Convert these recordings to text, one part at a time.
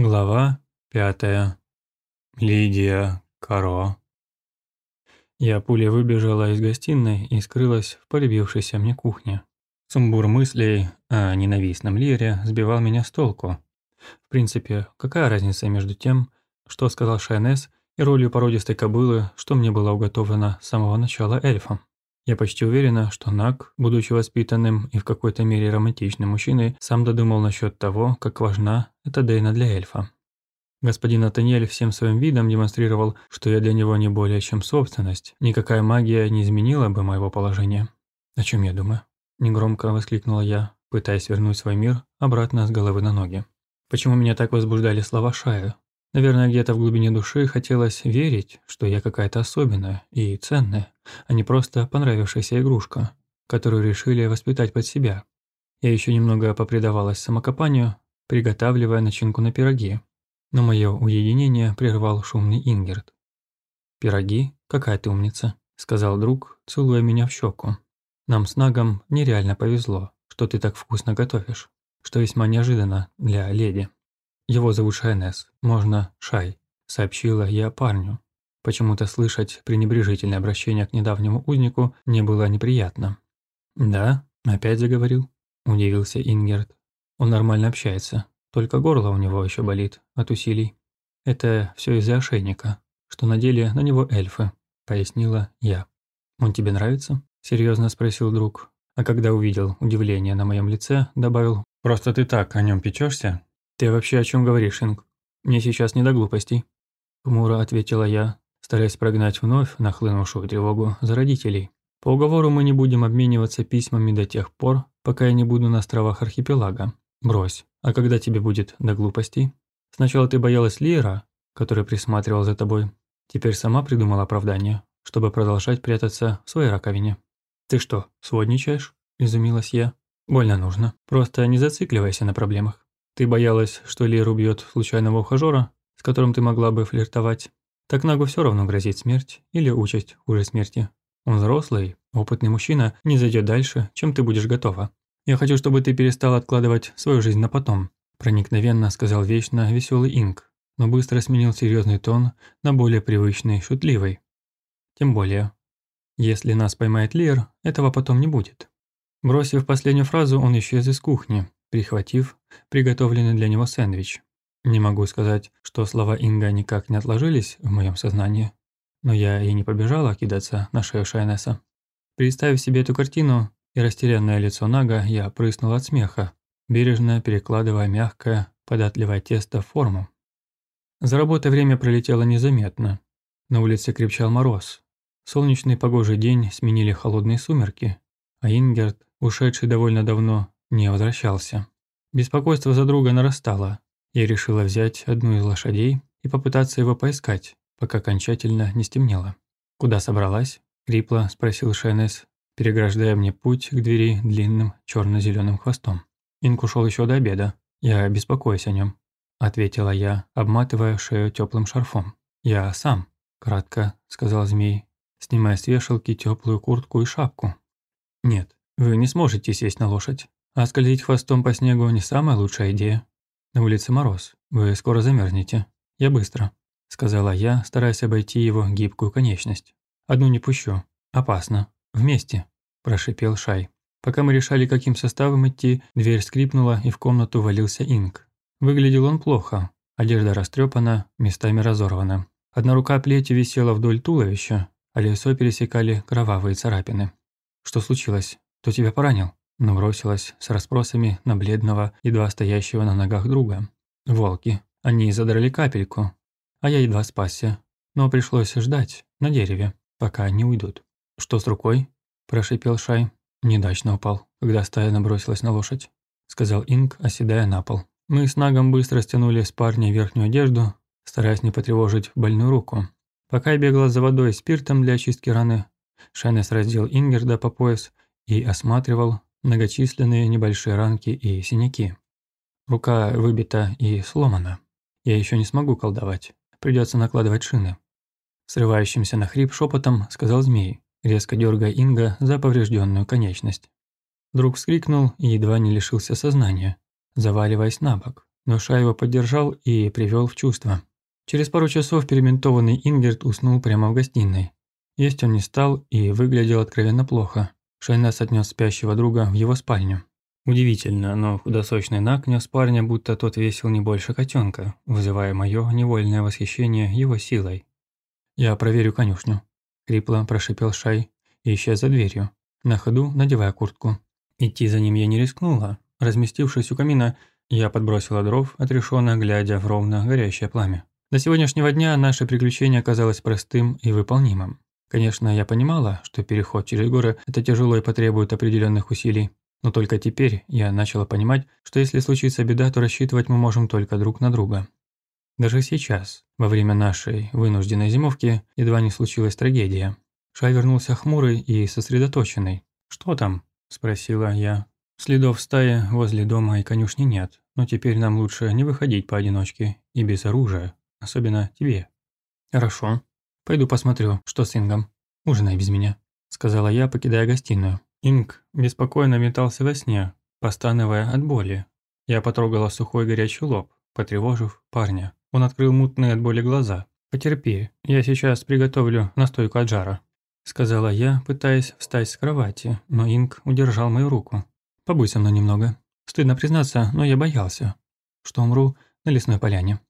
Глава пятая. Лидия Каро. Я пулей выбежала из гостиной и скрылась в полюбившейся мне кухне. Сумбур мыслей о ненавистном Лире сбивал меня с толку. В принципе, какая разница между тем, что сказал Шайнес, и ролью породистой кобылы, что мне было уготовано с самого начала эльфом? Я почти уверена, что Нак, будучи воспитанным и в какой-то мере романтичным мужчиной, сам додумал насчет того, как важна эта Дейна для эльфа. Господин Атаниэль всем своим видом демонстрировал, что я для него не более чем собственность. Никакая магия не изменила бы моего положения. О чем я думаю? Негромко воскликнула я, пытаясь вернуть свой мир обратно с головы на ноги. Почему меня так возбуждали слова Шая? Наверное, где-то в глубине души хотелось верить, что я какая-то особенная и ценная, а не просто понравившаяся игрушка, которую решили воспитать под себя. Я еще немного попредавалась самокопанию, приготавливая начинку на пироги, но мое уединение прервал шумный Ингерт. «Пироги? Какая ты умница», – сказал друг, целуя меня в щеку. «Нам с Нагом нереально повезло, что ты так вкусно готовишь, что весьма неожиданно для леди». «Его зовут Шайнес, можно Шай», – сообщила я парню. Почему-то слышать пренебрежительное обращение к недавнему узнику не было неприятно. «Да, опять заговорил», – удивился Ингерт. «Он нормально общается, только горло у него еще болит от усилий. Это все из-за ошейника, что надели на него эльфы», – пояснила я. «Он тебе нравится?» – серьезно спросил друг. А когда увидел удивление на моем лице, добавил «Просто ты так о нем печешься, «Ты вообще о чем говоришь, Инг? Мне сейчас не до глупостей», – хмуро ответила я, стараясь прогнать вновь нахлынувшую тревогу за родителей. «По уговору мы не будем обмениваться письмами до тех пор, пока я не буду на островах архипелага. Брось. А когда тебе будет до глупостей? Сначала ты боялась Лиера, который присматривал за тобой. Теперь сама придумала оправдание, чтобы продолжать прятаться в своей раковине. Ты что, сводничаешь?» – изумилась я. «Больно нужно. Просто не зацикливайся на проблемах. Ты боялась, что Леру убьет случайного ухажера, с которым ты могла бы флиртовать. Так Нагу все равно грозит смерть или участь хуже смерти. Он взрослый, опытный мужчина, не зайдет дальше, чем ты будешь готова. Я хочу, чтобы ты перестала откладывать свою жизнь на потом», проникновенно сказал вечно веселый Инг, но быстро сменил серьезный тон на более привычный, шутливый. «Тем более, если нас поймает Лер, этого потом не будет». Бросив последнюю фразу, он исчез из кухни, прихватив приготовленный для него сэндвич. Не могу сказать, что слова Инга никак не отложились в моем сознании, но я и не побежала кидаться на шею Шайнеса. Представив себе эту картину и растерянное лицо Нага, я прыснула от смеха, бережно перекладывая мягкое, податливое тесто в форму. За работой время пролетело незаметно. На улице крепчал мороз. Солнечный погожий день сменили холодные сумерки, а Ингерт, ушедший довольно давно, не возвращался. Беспокойство за друга нарастало. Я решила взять одну из лошадей и попытаться его поискать, пока окончательно не стемнело. «Куда собралась?» – крипло спросил Шайнес, переграждая мне путь к двери длинным черно-зеленым хвостом. Инк ушел еще до обеда. Я беспокоюсь о нем, ответила я, обматывая шею теплым шарфом. «Я сам», – кратко сказал змей, снимая с вешалки теплую куртку и шапку. «Нет, вы не сможете сесть на лошадь. А скользить хвостом по снегу не самая лучшая идея. На улице мороз, вы скоро замерзнете. Я быстро», – сказала я, стараясь обойти его гибкую конечность. «Одну не пущу. Опасно. Вместе», – прошипел Шай. Пока мы решали, каким составом идти, дверь скрипнула, и в комнату валился Инк. Выглядел он плохо. Одежда растрепана, местами разорвана. Одна рука плетью висела вдоль туловища, а лицо пересекали кровавые царапины. «Что случилось? Кто тебя поранил?» Но бросилась с расспросами на бледного, едва стоящего на ногах друга. Волки. Они задрали капельку, а я едва спасся. Но пришлось ждать на дереве, пока они уйдут. «Что с рукой?» – прошипел Шай. Недачно упал, когда стая набросилась на лошадь, сказал Инг, оседая на пол. Мы с Нагом быстро стянули с парня верхнюю одежду, стараясь не потревожить больную руку. Пока я бегала за водой и спиртом для очистки раны, Шайнес раздел Ингерда по пояс и осматривал многочисленные небольшие ранки и синяки. Рука выбита и сломана. Я еще не смогу колдовать. Придется накладывать шины. Срывающимся на хрип шепотом сказал змей, резко дергая Инга за поврежденную конечность. Друг вскрикнул и едва не лишился сознания, заваливаясь на бок, но Шай его поддержал и привел в чувство. Через пару часов перементованный Ингерт уснул прямо в гостиной. Есть он не стал и выглядел откровенно плохо. Шайнес отнес спящего друга в его спальню. Удивительно, но худосочный Нак нес парня, будто тот весил не больше котенка, вызывая мое невольное восхищение его силой. «Я проверю конюшню», – хрипло прошипел Шай и исчез за дверью, на ходу надевая куртку. Идти за ним я не рискнула. Разместившись у камина, я подбросила дров, отрешенно глядя в ровно горящее пламя. До сегодняшнего дня наше приключение оказалось простым и выполнимым. Конечно, я понимала, что переход через горы – это тяжело и потребует определенных усилий, но только теперь я начала понимать, что если случится беда, то рассчитывать мы можем только друг на друга. Даже сейчас, во время нашей вынужденной зимовки, едва не случилась трагедия. Шай вернулся хмурый и сосредоточенный. «Что там?» – спросила я. «Следов стаи возле дома и конюшни нет, но теперь нам лучше не выходить поодиночке и без оружия, особенно тебе». «Хорошо. Пойду посмотрю, что с Ингом. Ужинай без меня», – сказала я, покидая гостиную. Инг беспокойно метался во сне, постановая от боли. Я потрогала сухой горячий лоб, потревожив парня. Он открыл мутные от боли глаза. «Потерпи, я сейчас приготовлю настойку от жара», – сказала я, пытаясь встать с кровати, но Инг удержал мою руку. «Побудь со мной немного. Стыдно признаться, но я боялся, что умру на лесной поляне.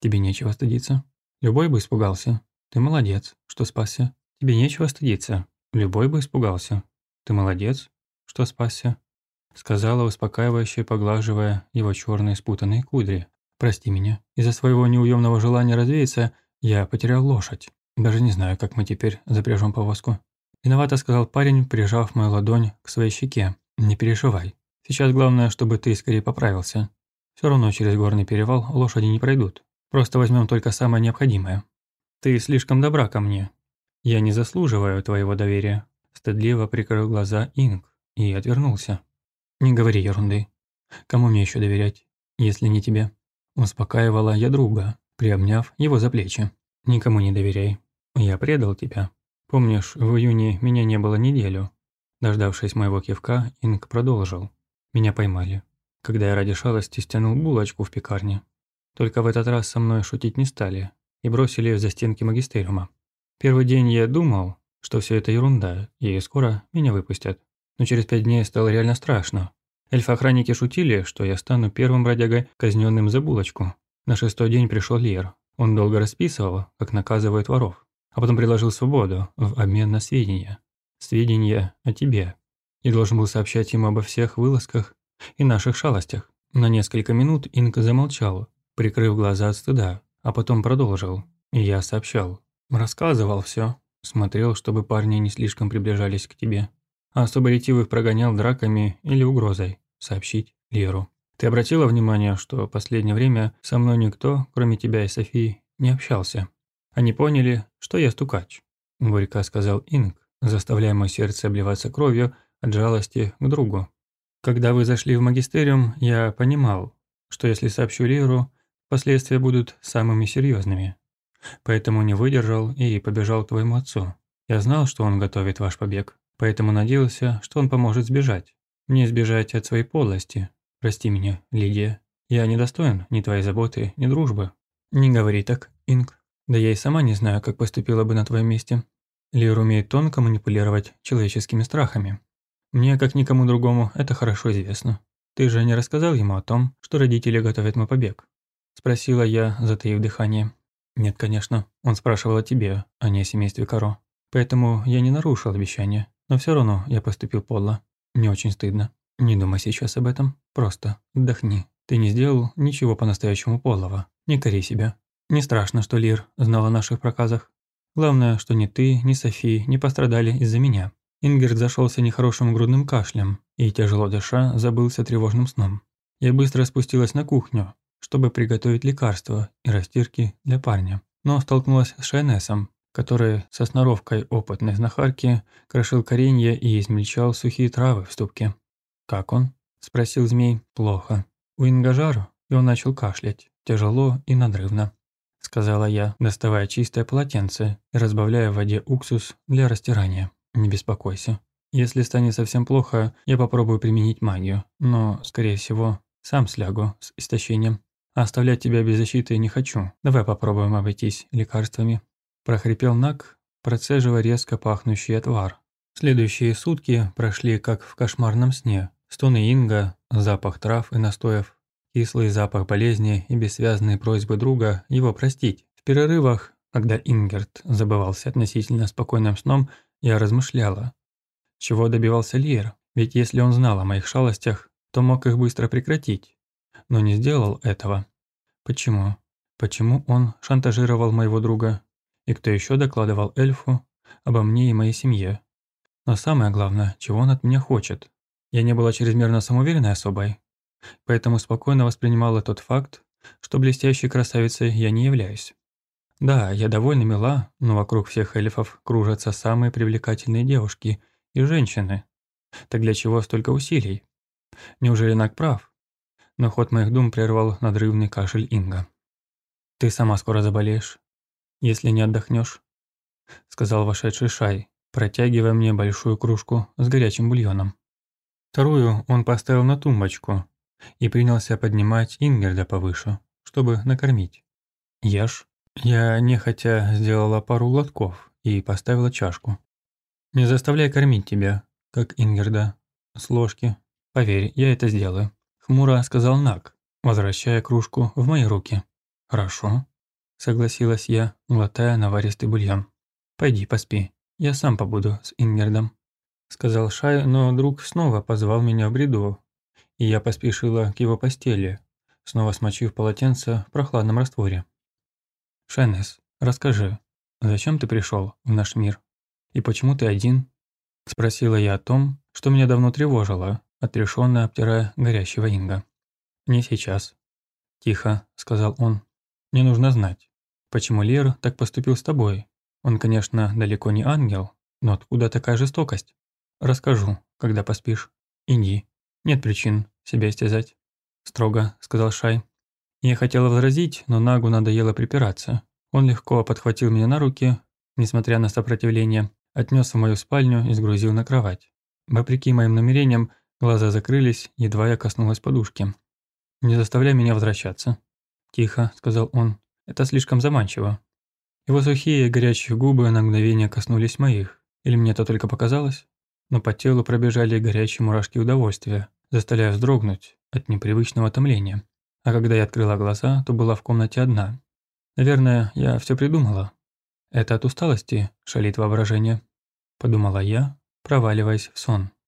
Тебе нечего стыдиться. Любой бы испугался. Ты молодец, что спасся. Тебе нечего стыдиться. Любой бы испугался. «Ты молодец, что спасся», — сказала, успокаивающе поглаживая его черные спутанные кудри. «Прости меня. Из-за своего неуемного желания развеяться я потерял лошадь. Даже не знаю, как мы теперь запряжем повозку». Виновато сказал парень, прижав мою ладонь к своей щеке. «Не переживай. Сейчас главное, чтобы ты скорее поправился. Все равно через горный перевал лошади не пройдут. Просто возьмем только самое необходимое. Ты слишком добра ко мне. Я не заслуживаю твоего доверия. Стыдливо прикрыл глаза Инг и отвернулся. «Не говори ерунды. Кому мне еще доверять, если не тебе?» Успокаивала я друга, приобняв его за плечи. «Никому не доверяй. Я предал тебя. Помнишь, в июне меня не было неделю?» Дождавшись моего кивка, Инг продолжил. «Меня поймали. Когда я ради шалости стянул булочку в пекарне. Только в этот раз со мной шутить не стали и бросили за стенки магистериума. Первый день я думал, что все это ерунда, и скоро меня выпустят. Но через пять дней стало реально страшно. Эльфы-охранники шутили, что я стану первым бродягой, казненным за булочку. На шестой день пришел Лер. Он долго расписывал, как наказывают воров, а потом предложил свободу в обмен на сведения. Сведения о тебе. И должен был сообщать ему обо всех вылазках и наших шалостях. На несколько минут Инка замолчал, прикрыв глаза от стыда, а потом продолжил. И я сообщал. Рассказывал все, Смотрел, чтобы парни не слишком приближались к тебе. А особо ретивых прогонял драками или угрозой. Сообщить Леру. Ты обратила внимание, что в последнее время со мной никто, кроме тебя и Софии, не общался? Они поняли, что я стукач. Горько сказал Инг, заставляя мое сердце обливаться кровью от жалости к другу. Когда вы зашли в магистериум, я понимал, что если сообщу Леру, последствия будут самыми серьезными. Поэтому не выдержал и побежал к твоему отцу. Я знал, что он готовит ваш побег, поэтому надеялся, что он поможет сбежать. Мне сбежать от своей подлости. Прости меня, Лидия. Я не достоин ни твоей заботы, ни дружбы. Не говори так, Инг. Да я и сама не знаю, как поступила бы на твоем месте. Лир умеет тонко манипулировать человеческими страхами. Мне, как никому другому, это хорошо известно. Ты же не рассказал ему о том, что родители готовят мой побег? Спросила я, затаив дыхание. «Нет, конечно. Он спрашивал о тебе, а не о семействе Каро. Поэтому я не нарушил обещание. Но все равно я поступил подло. Мне очень стыдно. Не думай сейчас об этом. Просто отдохни. Ты не сделал ничего по-настоящему подлого. Не кори себя. Не страшно, что Лир знал о наших проказах. Главное, что ни ты, ни Софи не пострадали из-за меня». Ингерт зашелся нехорошим грудным кашлем и, тяжело дыша, забылся тревожным сном. Я быстро спустилась на кухню, чтобы приготовить лекарства и растирки для парня. Но столкнулась с Шайнесом, который со сноровкой опытной знахарки крошил коренья и измельчал сухие травы в ступке. «Как он?» – спросил змей. «Плохо. У Ингажару?» И он начал кашлять, тяжело и надрывно. Сказала я, доставая чистое полотенце и разбавляя в воде уксус для растирания. «Не беспокойся. Если станет совсем плохо, я попробую применить магию, но, скорее всего, сам слягу с истощением. А оставлять тебя без защиты не хочу. Давай попробуем обойтись лекарствами». Прохрипел Нак, процеживая резко пахнущий отвар. Следующие сутки прошли как в кошмарном сне. Стоны Инга, запах трав и настоев, кислый запах болезни и бессвязные просьбы друга его простить. В перерывах, когда Ингерт забывался относительно спокойным сном, я размышляла. Чего добивался Лиер? Ведь если он знал о моих шалостях, то мог их быстро прекратить. Но не сделал этого. Почему? Почему он шантажировал моего друга? И кто еще докладывал эльфу обо мне и моей семье? Но самое главное, чего он от меня хочет? Я не была чрезмерно самоуверенной особой, поэтому спокойно воспринимала тот факт, что блестящей красавицей я не являюсь. Да, я довольно мила, но вокруг всех эльфов кружатся самые привлекательные девушки и женщины. Так для чего столько усилий? Неужели Нак прав? Но ход моих дум прервал надрывный кашель Инга. «Ты сама скоро заболеешь, если не отдохнешь», — сказал вошедший Шай, протягивая мне большую кружку с горячим бульоном. Вторую он поставил на тумбочку и принялся поднимать Ингерда повыше, чтобы накормить. «Ешь». Я нехотя сделала пару глотков и поставила чашку. «Не заставляй кормить тебя, как Ингерда, с ложки. Поверь, я это сделаю», — хмуро сказал Нак, возвращая кружку в мои руки. «Хорошо», — согласилась я, глотая наваристый бульон. «Пойди поспи, я сам побуду с Ингердом». – сказал Шай, но друг снова позвал меня в бреду, и я поспешила к его постели, снова смочив полотенце в прохладном растворе. «Шеннес, расскажи, зачем ты пришел в наш мир? И почему ты один?» – спросила я о том, что меня давно тревожило, отрешенно обтирая горящего Инга. «Не сейчас», – тихо сказал он. «Мне нужно знать, почему Лер так поступил с тобой. Он, конечно, далеко не ангел, но откуда такая жестокость?» «Расскажу, когда поспишь. Иди. Нет причин себя истязать», – строго сказал Шай. Я хотела возразить, но Нагу надоело припираться. Он легко подхватил меня на руки, несмотря на сопротивление, отнес в мою спальню и сгрузил на кровать. Вопреки моим намерениям, глаза закрылись, едва я коснулась подушки. «Не заставляй меня возвращаться», – тихо сказал он. «Это слишком заманчиво». Его сухие горячие губы на мгновение коснулись моих. Или мне это только показалось? но по телу пробежали горячие мурашки удовольствия, заставляя вздрогнуть от непривычного томления. А когда я открыла глаза, то была в комнате одна. Наверное, я все придумала. Это от усталости шалит воображение, подумала я, проваливаясь в сон.